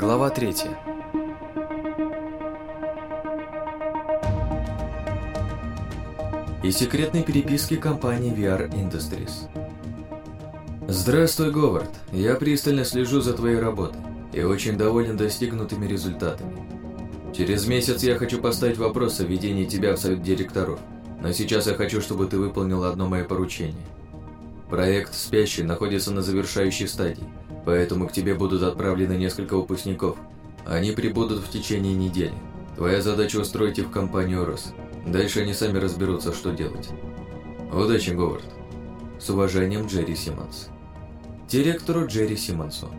Глава 3. Из секретной переписки компании VR Industries. Здравствуй, Говард. Я пристально слежу за твоей работой и очень доволен достигнутыми результатами. Через месяц я хочу поставить вопрос о введении тебя в совет директоров, но сейчас я хочу, чтобы ты выполнил одно мое поручение. Проект «Спящий» находится на завершающей стадии, поэтому к тебе будут отправлены несколько выпускников. Они прибудут в течение недели. Твоя задача устроить их в компанию «Рос». Дальше они сами разберутся, что делать. Удачи, Говард. С уважением, Джерри Симмонс. Директору Джерри Симмонсу.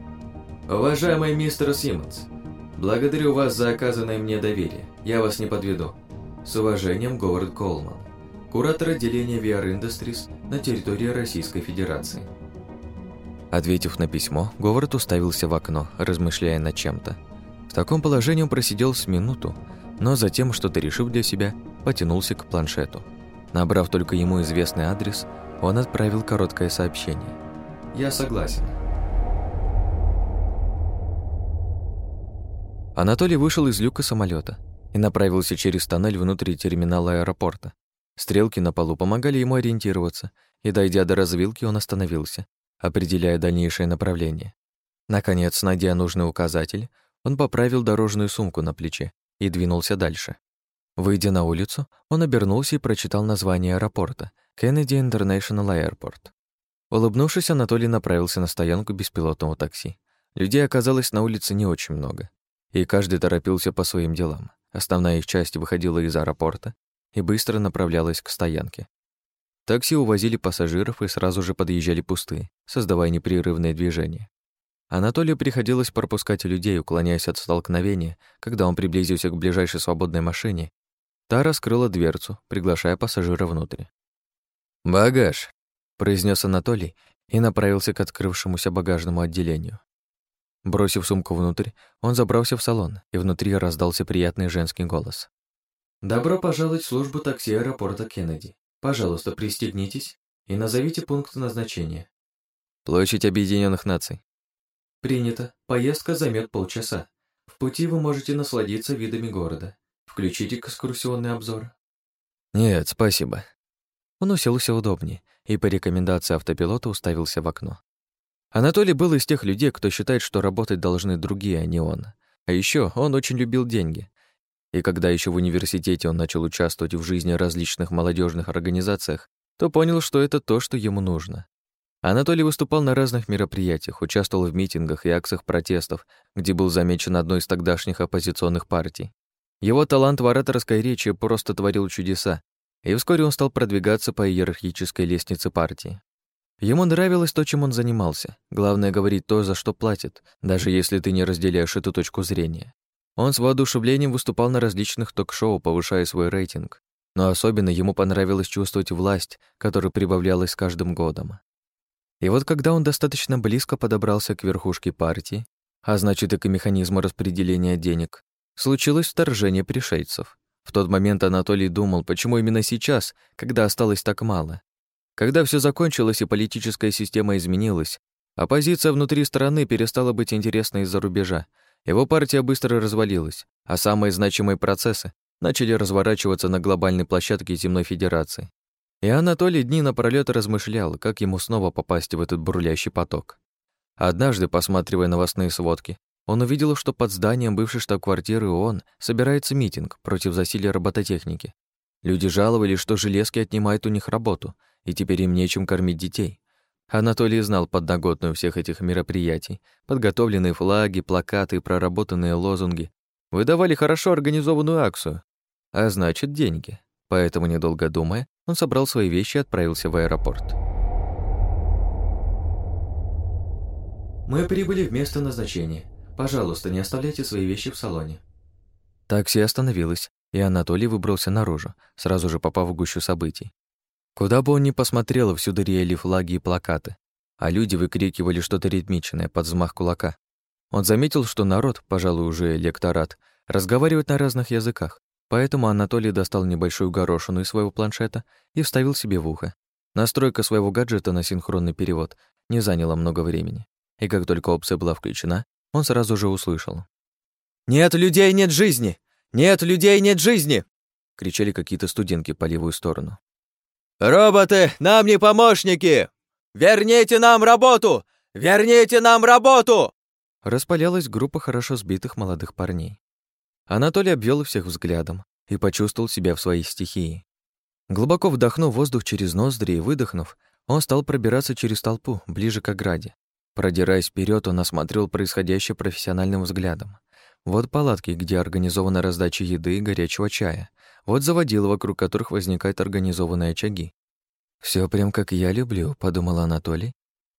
Уважаемый мистер Симмонс, благодарю вас за оказанное мне доверие. Я вас не подведу. С уважением, Говард Колман. Куратор отделения VR Industries на территории Российской Федерации. Ответив на письмо, Говард уставился в окно, размышляя над чем-то. В таком положении он просидел с минуту, но затем, что-то решив для себя, потянулся к планшету. Набрав только ему известный адрес, он отправил короткое сообщение. «Я согласен». Анатолий вышел из люка самолета и направился через тоннель внутри терминала аэропорта. Стрелки на полу помогали ему ориентироваться, и, дойдя до развилки, он остановился, определяя дальнейшее направление. Наконец, найдя нужный указатель, он поправил дорожную сумку на плече и двинулся дальше. Выйдя на улицу, он обернулся и прочитал название аэропорта — Kennedy International Airport. Улыбнувшись, Анатолий направился на стоянку беспилотного такси. Людей оказалось на улице не очень много, и каждый торопился по своим делам. Основная их часть выходила из аэропорта и быстро направлялась к стоянке. Такси увозили пассажиров и сразу же подъезжали пустые, создавая непрерывное движение. Анатолию приходилось пропускать людей, уклоняясь от столкновения, когда он приблизился к ближайшей свободной машине Та раскрыла дверцу, приглашая пассажира внутрь. «Багаж», — произнес Анатолий и направился к открывшемуся багажному отделению. Бросив сумку внутрь, он забрался в салон, и внутри раздался приятный женский голос. «Добро пожаловать в службу такси аэропорта Кеннеди. Пожалуйста, пристегнитесь и назовите пункт назначения». «Площадь Объединенных Наций». «Принято. Поездка займет полчаса. В пути вы можете насладиться видами города. Включить экскурсионный обзор. Нет, спасибо. Он уселся удобнее и по рекомендации автопилота уставился в окно. Анатолий был из тех людей, кто считает, что работать должны другие, а не он. А еще он очень любил деньги. И когда еще в университете он начал участвовать в жизни различных молодежных организациях, то понял, что это то, что ему нужно. Анатолий выступал на разных мероприятиях, участвовал в митингах и акциях протестов, где был замечен одной из тогдашних оппозиционных партий. Его талант в ораторской речи просто творил чудеса, и вскоре он стал продвигаться по иерархической лестнице партии. Ему нравилось то, чем он занимался. Главное — говорить то, за что платят, даже если ты не разделяешь эту точку зрения. Он с воодушевлением выступал на различных ток-шоу, повышая свой рейтинг. Но особенно ему понравилось чувствовать власть, которая прибавлялась с каждым годом. И вот когда он достаточно близко подобрался к верхушке партии, а значит и к механизму распределения денег, случилось вторжение пришельцев. В тот момент Анатолий думал, почему именно сейчас, когда осталось так мало. Когда все закончилось и политическая система изменилась, оппозиция внутри страны перестала быть интересной из-за рубежа, его партия быстро развалилась, а самые значимые процессы начали разворачиваться на глобальной площадке Земной Федерации. И Анатолий дни напролёт размышлял, как ему снова попасть в этот бурлящий поток. Однажды, посматривая новостные сводки, он увидел, что под зданием бывшей штаб-квартиры ООН собирается митинг против засилия робототехники. Люди жаловались, что железки отнимают у них работу, и теперь им нечем кормить детей. Анатолий знал подноготную всех этих мероприятий. Подготовленные флаги, плакаты, проработанные лозунги выдавали хорошо организованную акцию, а значит, деньги. Поэтому, недолго думая, он собрал свои вещи и отправился в аэропорт. Мы прибыли в место назначения. Пожалуйста, не оставляйте свои вещи в салоне». Такси остановилось, и Анатолий выбрался наружу, сразу же попав в гущу событий. Куда бы он ни посмотрел, всюду реяли флаги и плакаты, а люди выкрикивали что-то ритмичное под взмах кулака. Он заметил, что народ, пожалуй, уже электорат, разговаривает на разных языках, поэтому Анатолий достал небольшую горошину из своего планшета и вставил себе в ухо. Настройка своего гаджета на синхронный перевод не заняла много времени, и как только опция была включена, он сразу же услышал. «Нет людей, нет жизни! Нет людей, нет жизни!» — кричали какие-то студентки по левую сторону. «Роботы нам не помощники! Верните нам работу! Верните нам работу!» Распалялась группа хорошо сбитых молодых парней. Анатолий обвел всех взглядом и почувствовал себя в своей стихии. Глубоко вдохнув воздух через ноздри и выдохнув, он стал пробираться через толпу, ближе к ограде. Продираясь вперед, он осмотрел происходящее профессиональным взглядом. Вот палатки, где организована раздача еды и горячего чая. Вот заводила, вокруг которых возникают организованные очаги. Все прям как я люблю», — подумал Анатолий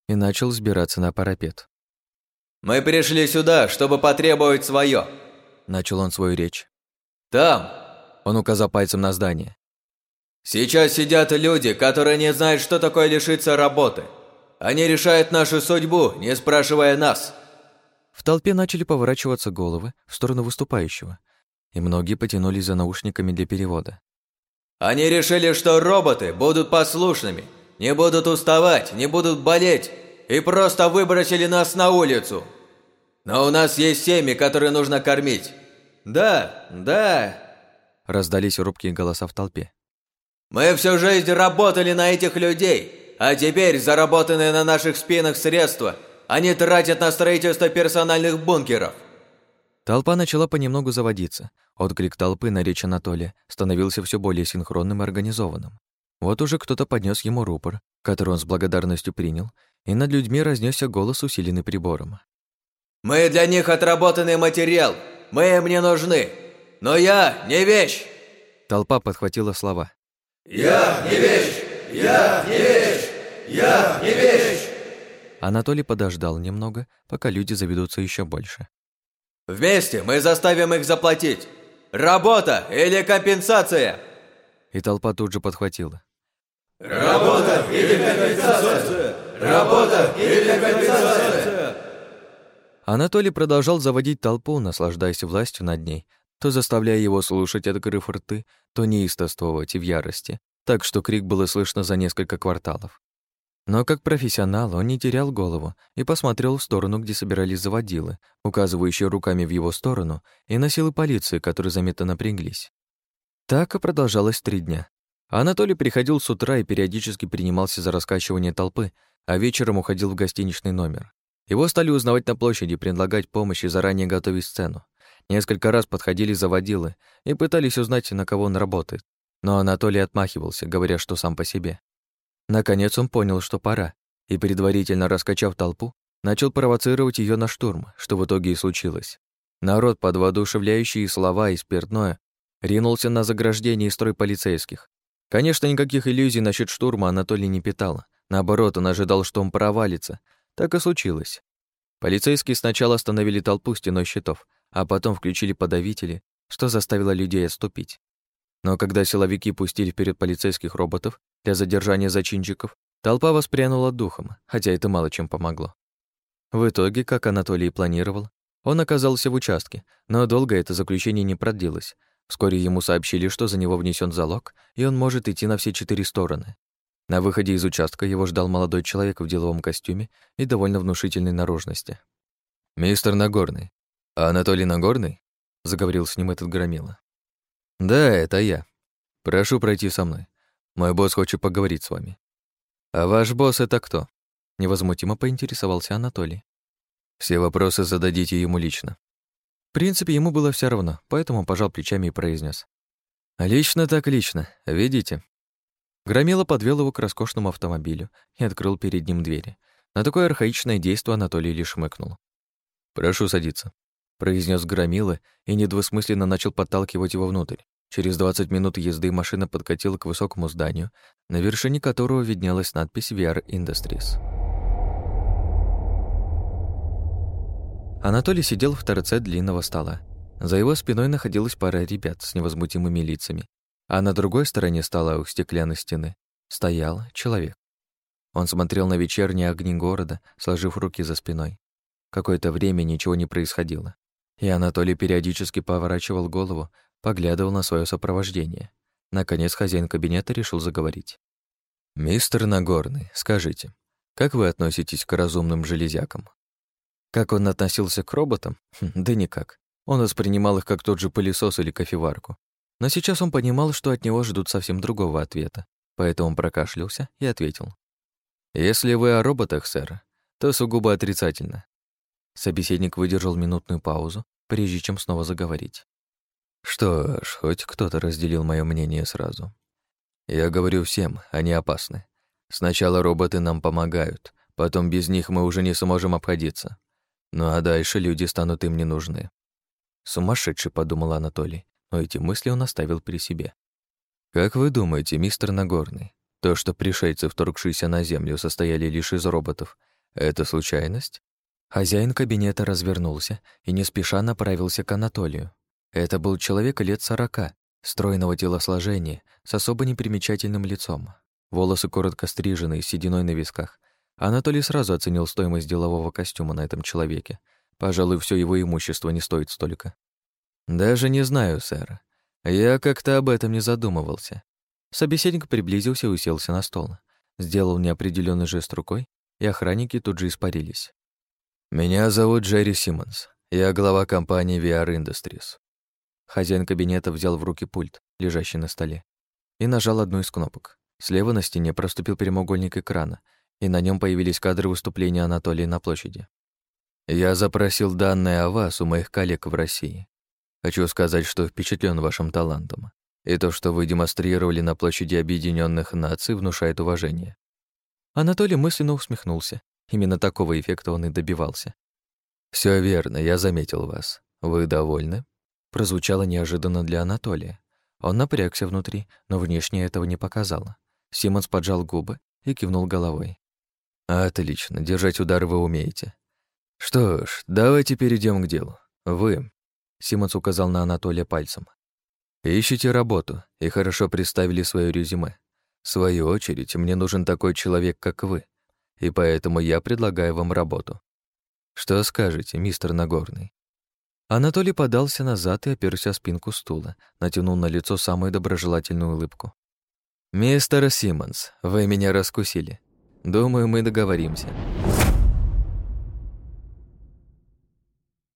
и начал сбираться на парапет. «Мы пришли сюда, чтобы потребовать свое, начал он свою речь. «Там!» — он указал пальцем на здание. «Сейчас сидят люди, которые не знают, что такое лишиться работы. Они решают нашу судьбу, не спрашивая нас». В толпе начали поворачиваться головы в сторону выступающего, и многие потянулись за наушниками для перевода. «Они решили, что роботы будут послушными, не будут уставать, не будут болеть, и просто выбросили нас на улицу. Но у нас есть семьи, которые нужно кормить. Да, да!» Раздались робкие голоса в толпе. «Мы всю жизнь работали на этих людей, а теперь заработанные на наших спинах средства они тратят на строительство персональных бункеров». Толпа начала понемногу заводиться. Отклик толпы на речь Анатолия становился все более синхронным и организованным. Вот уже кто-то поднес ему рупор, который он с благодарностью принял, и над людьми разнесся голос, усиленный прибором. «Мы для них отработанный материал. Мы им не нужны. Но я не вещь!» Толпа подхватила слова. «Я не вещь! Я не вещь! Я не вещь!» Анатолий подождал немного, пока люди заведутся еще больше. «Вместе мы заставим их заплатить! Работа или компенсация!» И толпа тут же подхватила. «Работа или компенсация! Работа или компенсация!» Анатолий продолжал заводить толпу, наслаждаясь властью над ней, то заставляя его слушать, открыв рты, то неистовствовать и в ярости, так что крик было слышно за несколько кварталов. Но как профессионал он не терял голову и посмотрел в сторону, где собирались заводилы, указывающие руками в его сторону, и на силы полиции, которые заметно напряглись. Так и продолжалось три дня. Анатолий приходил с утра и периодически принимался за раскачивание толпы, а вечером уходил в гостиничный номер. Его стали узнавать на площади, предлагать помощь и заранее готовить сцену. Несколько раз подходили заводилы и пытались узнать, на кого он работает. Но Анатолий отмахивался, говоря, что сам по себе. Наконец он понял, что пора, и, предварительно раскачав толпу, начал провоцировать ее на штурм, что в итоге и случилось. Народ, под воодушевляющие слова и спиртное, ринулся на заграждение и строй полицейских. Конечно, никаких иллюзий насчет штурма Анатолий не питал. Наоборот, он ожидал, что он провалится, так и случилось. Полицейские сначала остановили толпу стеной щитов, а потом включили подавители, что заставило людей отступить. Но когда силовики пустили вперед полицейских роботов для задержания зачинщиков, толпа воспрянула духом, хотя это мало чем помогло. В итоге, как Анатолий и планировал, он оказался в участке, но долго это заключение не продлилось. Вскоре ему сообщили, что за него внесен залог, и он может идти на все четыре стороны. На выходе из участка его ждал молодой человек в деловом костюме и довольно внушительной наружности. «Мистер Нагорный. А Анатолий Нагорный?» — заговорил с ним этот громила. «Да, это я. Прошу пройти со мной. Мой босс хочет поговорить с вами». «А ваш босс — это кто?» — невозмутимо поинтересовался Анатолий. «Все вопросы зададите ему лично». В принципе, ему было все равно, поэтому пожал плечами и произнес: «Лично так лично. Видите, Громила подвел его к роскошному автомобилю и открыл перед ним двери. На такое архаичное действо Анатолий лишь мыкнул. «Прошу садиться», — произнес Громила и недвусмысленно начал подталкивать его внутрь. Через 20 минут езды машина подкатила к высокому зданию, на вершине которого виднелась надпись VR Industries. Анатолий сидел в торце длинного стола. За его спиной находилась пара ребят с невозмутимыми лицами а на другой стороне стола у стеклянной стены стоял человек. Он смотрел на вечерние огни города, сложив руки за спиной. Какое-то время ничего не происходило, и Анатолий периодически поворачивал голову, поглядывал на свое сопровождение. Наконец хозяин кабинета решил заговорить. «Мистер Нагорный, скажите, как вы относитесь к разумным железякам?» Как он относился к роботам? Хм, да никак. Он воспринимал их как тот же пылесос или кофеварку. Но сейчас он понимал, что от него ждут совсем другого ответа, поэтому он прокашлялся и ответил. «Если вы о роботах, сэр, то сугубо отрицательно». Собеседник выдержал минутную паузу, прежде чем снова заговорить. «Что ж, хоть кто-то разделил мое мнение сразу. Я говорю всем, они опасны. Сначала роботы нам помогают, потом без них мы уже не сможем обходиться. Ну а дальше люди станут им не нужны. Сумасшедший, подумал Анатолий, но эти мысли он оставил при себе. Как вы думаете, мистер Нагорный, то, что пришельцы, вторгшиеся на Землю, состояли лишь из роботов, это случайность? Хозяин кабинета развернулся и не спеша направился к Анатолию. Это был человек лет сорока, стройного телосложения, с особо непримечательным лицом. Волосы коротко стрижены, с сединой на висках. Анатолий сразу оценил стоимость делового костюма на этом человеке. Пожалуй, все его имущество не стоит столько. «Даже не знаю, сэр. Я как-то об этом не задумывался». Собеседник приблизился и уселся на стол. Сделал неопределенный жест рукой, и охранники тут же испарились. «Меня зовут Джерри Симмонс. Я глава компании VR Industries». Хозяин кабинета взял в руки пульт, лежащий на столе, и нажал одну из кнопок. Слева на стене проступил прямоугольник экрана, и на нем появились кадры выступления Анатолия на площади. «Я запросил данные о вас у моих коллег в России. Хочу сказать, что впечатлен вашим талантом. И то, что вы демонстрировали на площади Объединенных Наций, внушает уважение». Анатолий мысленно усмехнулся. Именно такого эффекта он и добивался. Все верно, я заметил вас. Вы довольны?» Прозвучало неожиданно для Анатолия. Он напрягся внутри, но внешне этого не показало. Симонс поджал губы и кивнул головой. «Отлично, держать удар вы умеете. Что ж, давайте перейдем к делу. Вы...» Симонс указал на Анатолия пальцем. «Ищите работу и хорошо представили свое резюме. В свою очередь, мне нужен такой человек, как вы, и поэтому я предлагаю вам работу. Что скажете, мистер Нагорный?» Анатолий подался назад и оперся о спинку стула, натянул на лицо самую доброжелательную улыбку. «Мистер Симмонс, вы меня раскусили. Думаю, мы договоримся.